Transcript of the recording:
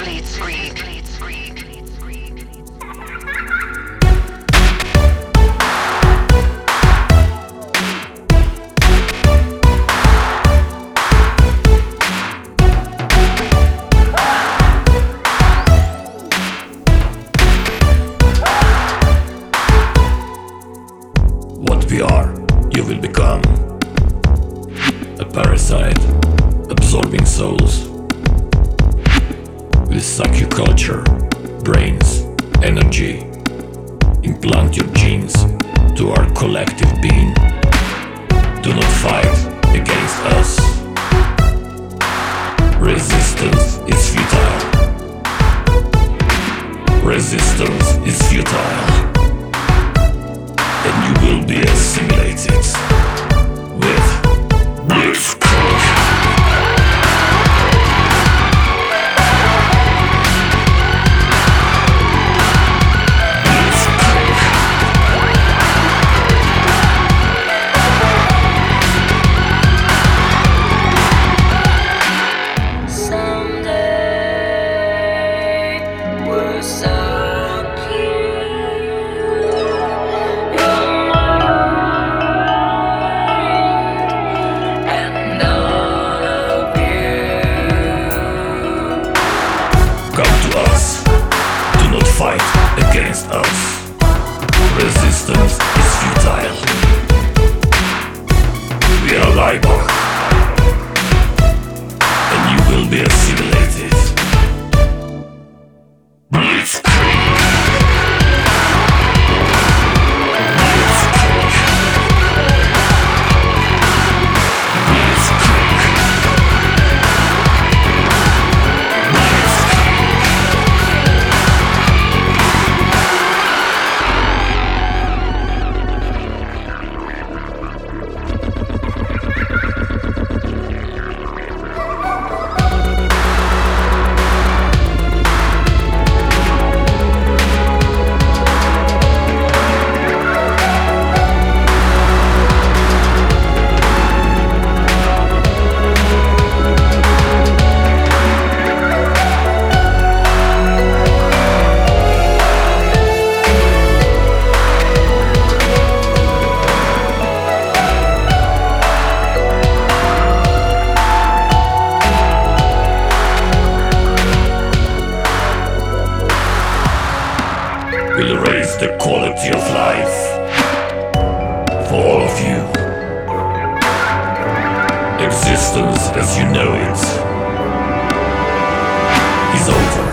Blitzkrieg. What Your culture, brains, energy. Implant your genes to our collective being. Do not fight against us. Resistance is futile. Resistance is futile and you will be assimilated the quality of life for all of you. Existence as you know it is over.